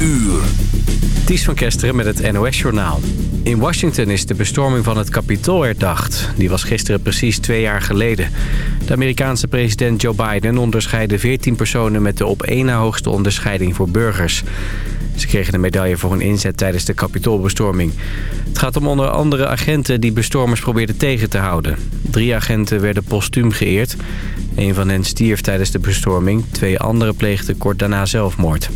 uur. Ties van Kesteren met het NOS-journaal. In Washington is de bestorming van het Capitool herdacht. Die was gisteren precies twee jaar geleden. De Amerikaanse president Joe Biden onderscheidde 14 personen... met de op één na hoogste onderscheiding voor burgers. Ze kregen de medaille voor hun inzet tijdens de kapitoolbestorming. Het gaat om onder andere agenten die bestormers probeerden tegen te houden. Drie agenten werden postuum geëerd. Een van hen stierf tijdens de bestorming. Twee anderen pleegden kort daarna zelfmoord.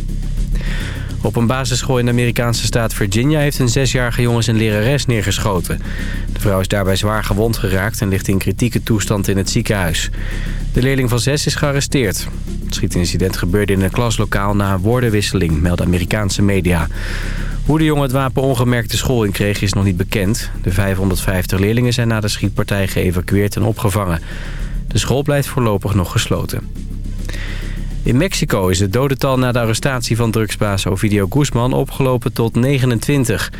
Op een basisschool in de Amerikaanse staat Virginia... heeft een zesjarige jongen zijn lerares neergeschoten. De vrouw is daarbij zwaar gewond geraakt... en ligt in kritieke toestand in het ziekenhuis. De leerling van zes is gearresteerd. Het schietincident gebeurde in een klaslokaal na een woordenwisseling... melden Amerikaanse media. Hoe de jongen het wapen ongemerkt de school in kreeg is nog niet bekend. De 550 leerlingen zijn na de schietpartij geëvacueerd en opgevangen. De school blijft voorlopig nog gesloten. In Mexico is het dodental na de arrestatie van drugsbaas Ovidio Guzman opgelopen tot 29.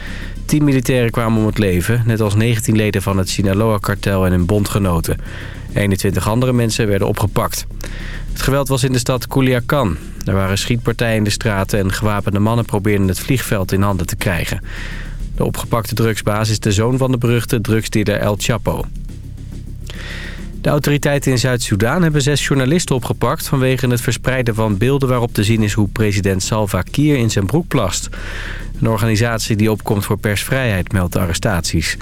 10 militairen kwamen om het leven, net als 19 leden van het Sinaloa-kartel en hun bondgenoten. 21 andere mensen werden opgepakt. Het geweld was in de stad Culiacan. Er waren schietpartijen in de straten en gewapende mannen probeerden het vliegveld in handen te krijgen. De opgepakte drugsbaas is de zoon van de beruchte drugsdealer El Chapo. De autoriteiten in Zuid-Soedan hebben zes journalisten opgepakt... vanwege het verspreiden van beelden waarop te zien is hoe president Salva Kiir in zijn broek plast. Een organisatie die opkomt voor persvrijheid meldt de arrestaties.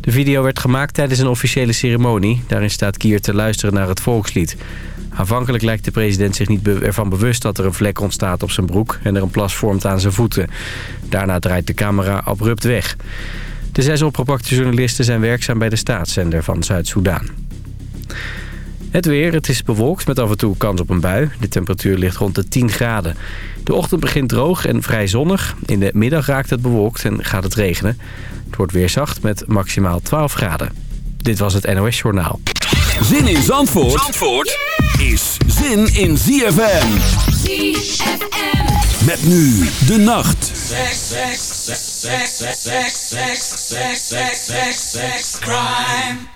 De video werd gemaakt tijdens een officiële ceremonie. Daarin staat Kier te luisteren naar het volkslied. Aanvankelijk lijkt de president zich niet ervan bewust dat er een vlek ontstaat op zijn broek... en er een plas vormt aan zijn voeten. Daarna draait de camera abrupt weg. De zes opgepakte journalisten zijn werkzaam bij de staatszender van Zuid-Soedan. Het weer, het is bewolkt met af en toe kans op een bui. De temperatuur ligt rond de 10 graden. De ochtend begint droog en vrij zonnig. In de middag raakt het bewolkt en gaat het regenen. Het wordt weer zacht met maximaal 12 graden. Dit was het NOS Journaal. Zin in Zandvoort, Zandvoort is zin in ZFM. ZFM. Met nu de nacht. Crime.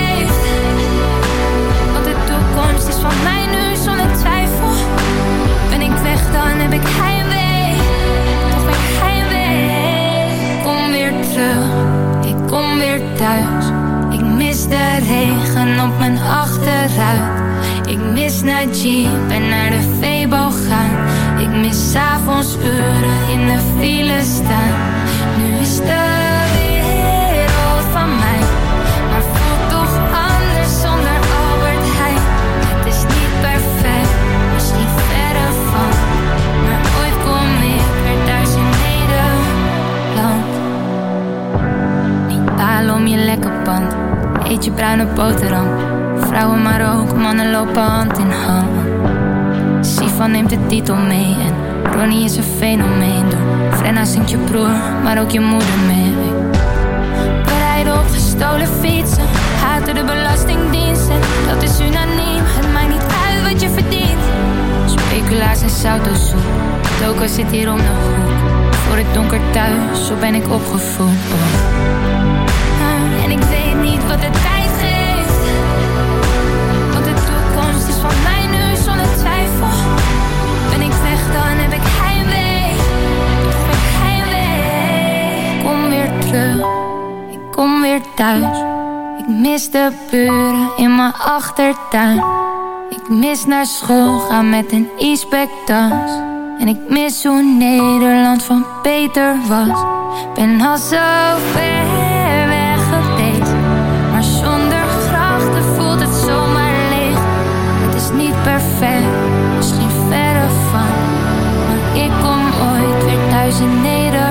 Van mij nu zonder twijfel. Ben ik weg, dan heb ik heimwee. Toch weer heimwee. Ik kom weer terug, ik kom weer thuis. Ik mis de regen op mijn achteruit. Ik mis naar Jeep en naar de Febo gaan. Ik mis avonds uren in de file staan. Nu is de Eet je bruine boterham. Vrouwen maar ook, mannen lopen hand in hand. Sifan neemt de titel mee en Ronnie is een fenomeen. Door Frenna zingt je broer, maar ook je moeder mee. Bereid op gestolen fietsen, haten de belastingdiensten. Dat is unaniem, het maakt niet uit wat je verdient. Speculaas en zoutensoep, Toko zit hier om de hoek. Voor het donker thuis, zo ben ik opgevoed. Ik weet niet wat de tijd geeft. Want de toekomst is van mij nu zonder twijfel. En ik zeg, dan heb ik geen week. Ik geen kom weer terug. Ik kom weer thuis. Ik mis de buren in mijn achtertuin. Ik mis naar school gaan met een inspectrans. En ik mis hoe Nederland van Peter Was, ik ben al zo. originator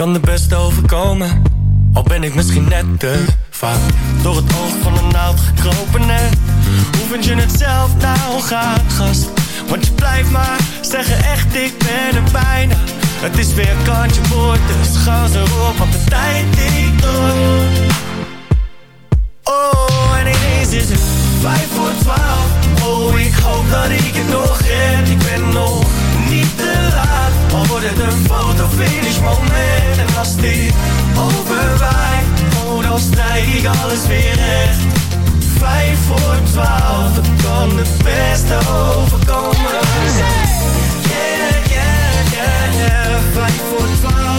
kan de beste overkomen Al ben ik misschien net te vaak. Door het oog van een naald gekropen net Hoe vind je het zelf? Nou gaat gast. Want je blijft maar zeggen echt ik ben er bijna. Het is weer kantje boord dus gas erop Want de tijd die door. Oh en ineens is het vijf voor twaalf. Oh ik hoop dat ik het nog red Ik ben nog Al wordt het een foto finish moment En als dit overwaait Oh dan strijk ik alles weer recht. Vijf voor twaalf Het kan het beste overkomen. Yeah, yeah, yeah, yeah. Vijf voor twaalf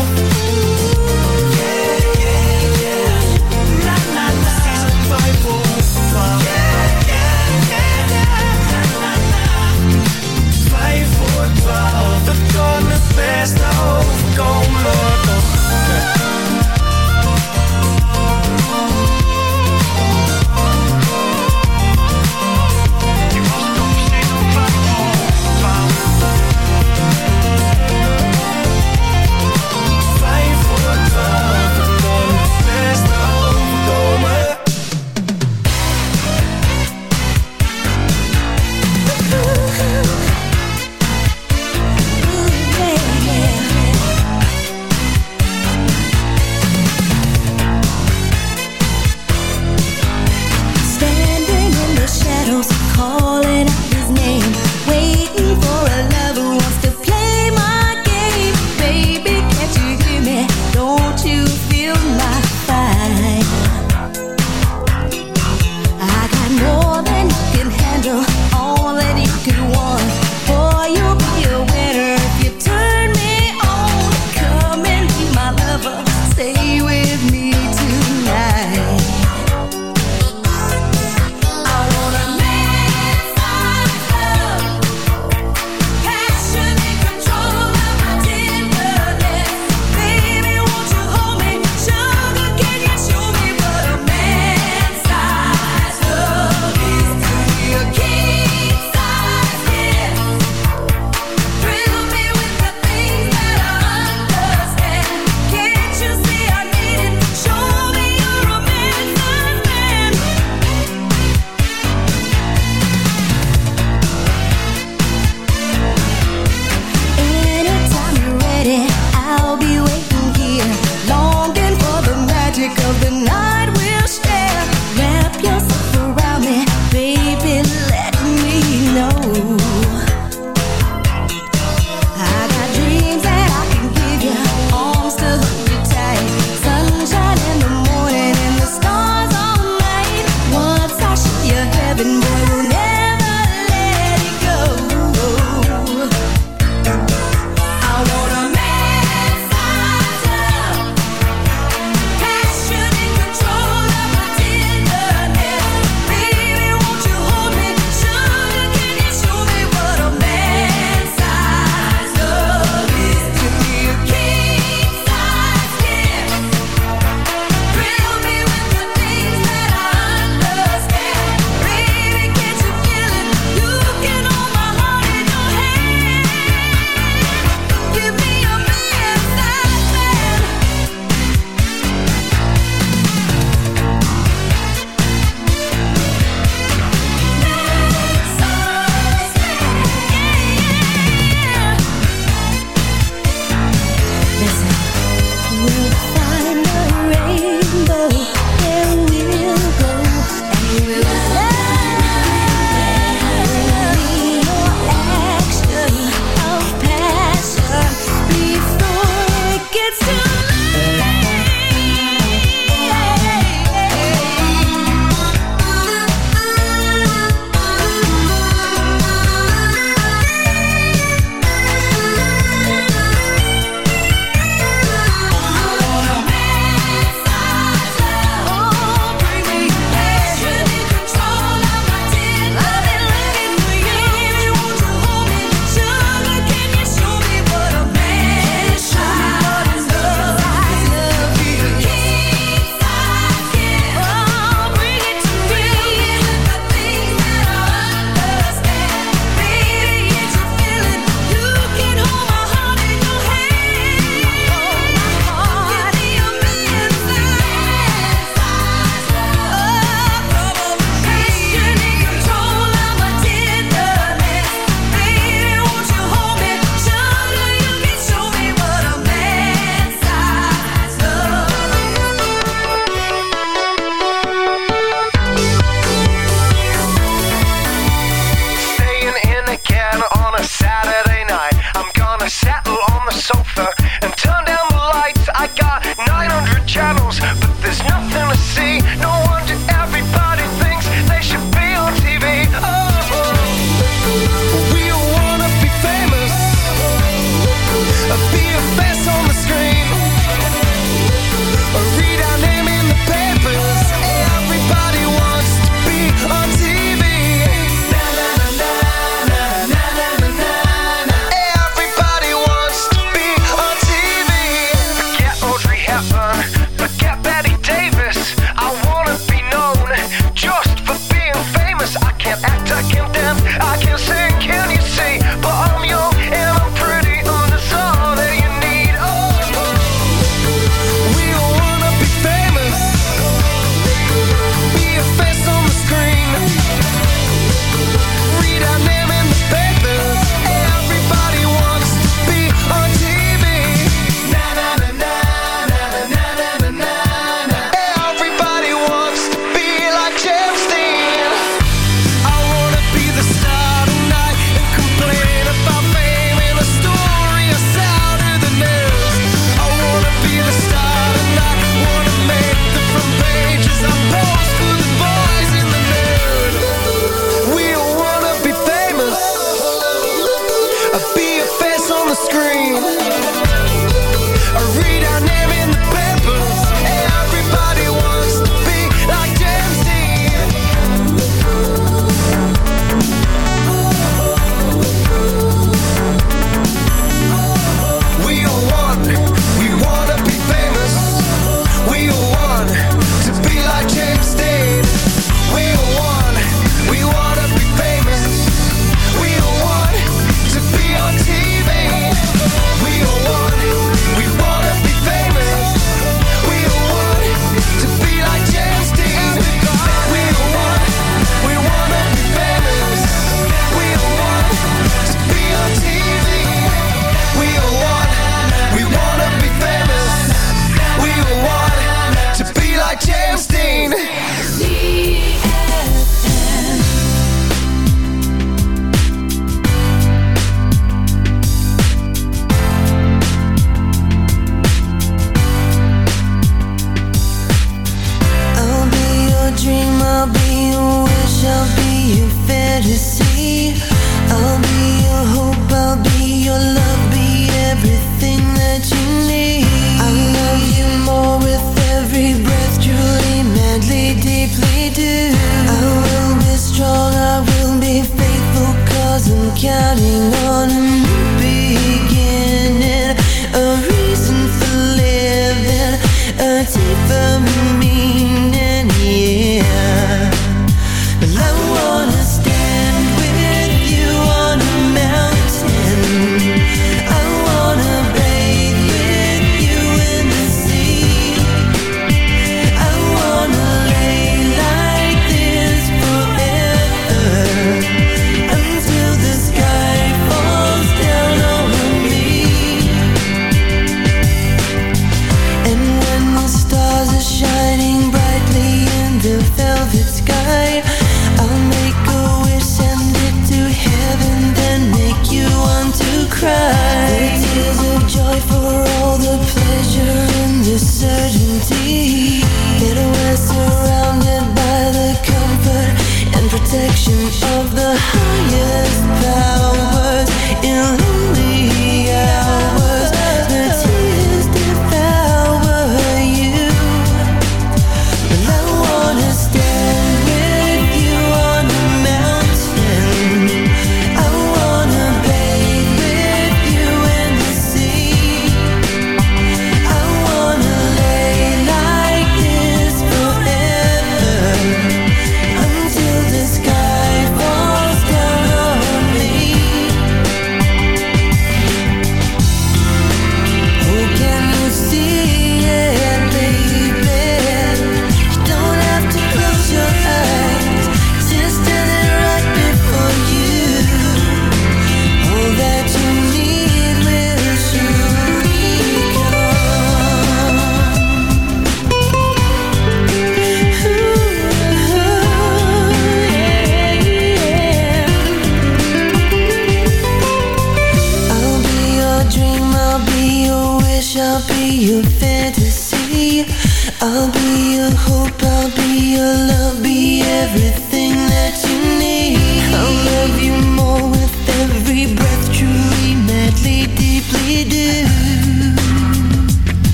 het beste overkomen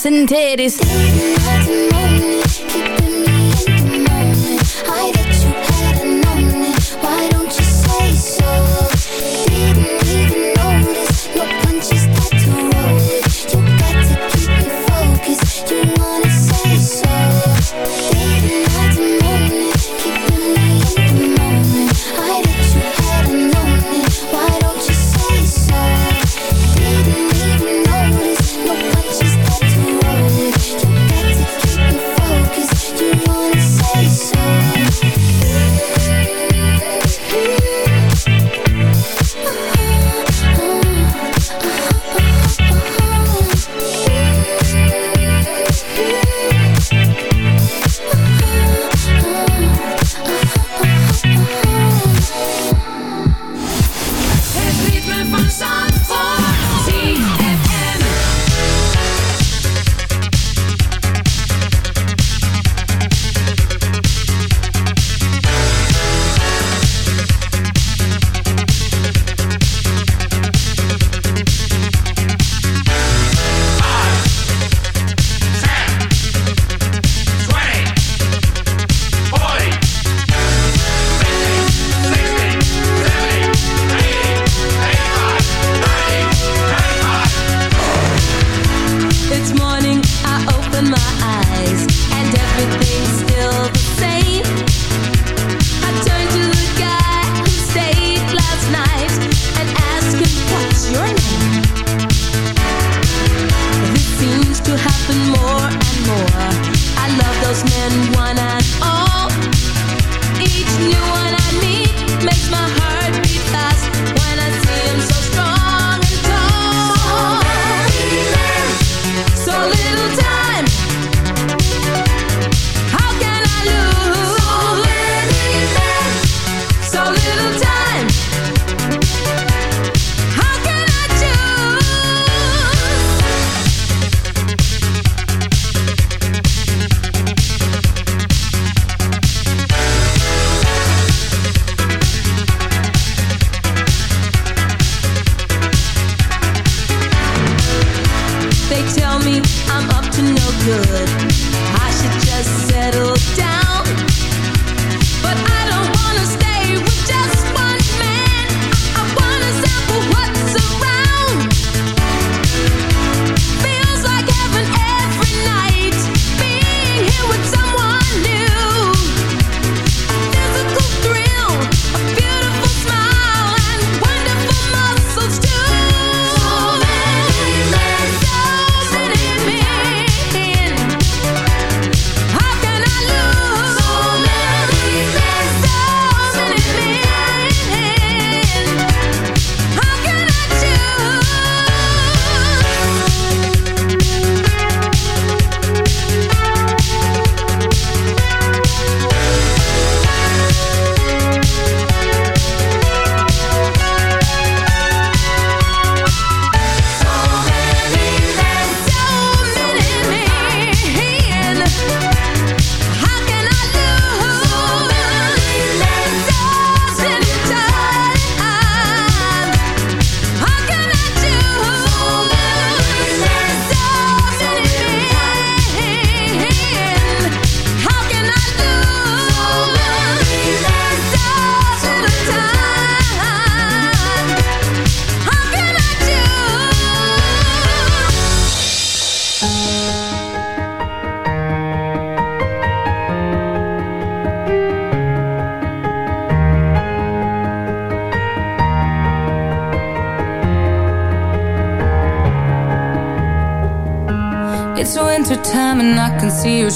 ass and titties.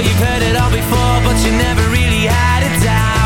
you've heard it all before, but you never really had a doubt.